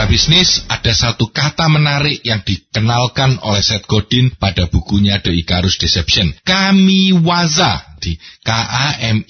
Mitra bisnis, ada satu kata menarik yang dikenalkan oleh Seth Godin pada bukunya The Icarus Deception. Kami waza di K-A-M-I-W-A-Z-A.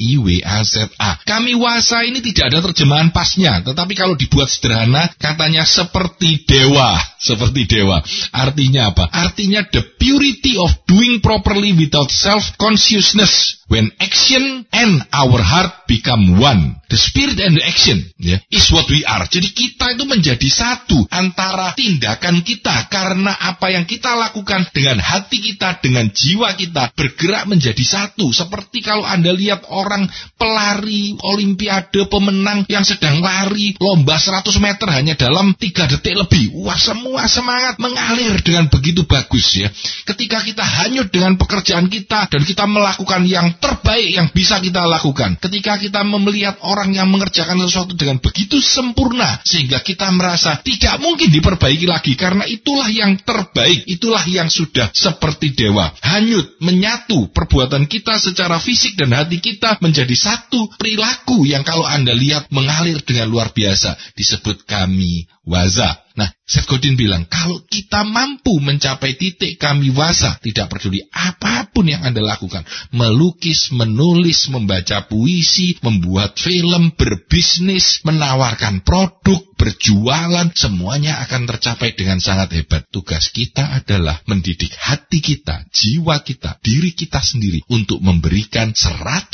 Kami wasa ini tidak ada terjemahan pasnya, tetapi kalau dibuat sederhana, katanya seperti dewa. Seperti dewa. Artinya apa? Artinya the purity of doing properly without self-consciousness. When action and our heart become one. The spirit and the action ya, is what we are. Jadi kita itu menjadi satu antara tindakan kita karena apa yang kita lakukan dengan hati kita, dengan jiwa kita bergerak menjadi satu. Seperti kalau Anda lihat orang pelari olimpiade pemenang yang sedang lari lomba 100 meter hanya dalam 3 detik lebih. Wah semua semangat mengalir dengan begitu bagus ya. Ketika kita hanyut dengan pekerjaan kita dan kita melakukan yang terbaik yang bisa kita lakukan. Ketika kita melihat orang yang mengerjakan sesuatu dengan begitu sempurna sehingga kita merasa tidak mungkin diperbaiki lagi karena itulah yang terbaik, itulah yang sudah seperti dewa. Hanyut, menyatu perbuatan kita secara fisik dan hati kita menjadi satu perilaku yang kalau Anda lihat mengalir dengan luar biasa disebut kami waza. Nah, Seth Godin bilang, kalau kita mampu mencapai titik kami wasa, tidak peduli apa pun yang Anda lakukan, melukis, menulis, membaca puisi, membuat film, berbisnis, menawarkan produk, berjualan, semuanya akan tercapai dengan sangat hebat. Tugas kita adalah mendidik hati kita, jiwa kita, diri kita sendiri untuk memberikan 100%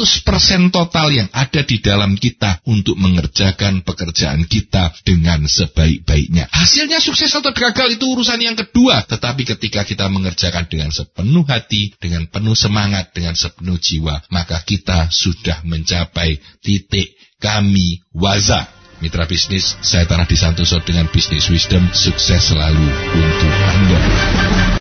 total yang ada di dalam kita untuk mengerjakan pekerjaan kita dengan sebaik-baiknya. Hasilnya sukses atau gagal itu urusan yang kedua. Tetapi ketika kita mengerjakan dengan sepenuh hati, dengan penuh semangat, dengan sepenuh jiwa, maka kita sudah mencapai titik kami waza Mitra bisnis, saya Tanah Disantoso dengan bisnis wisdom sukses selalu untuk Anda.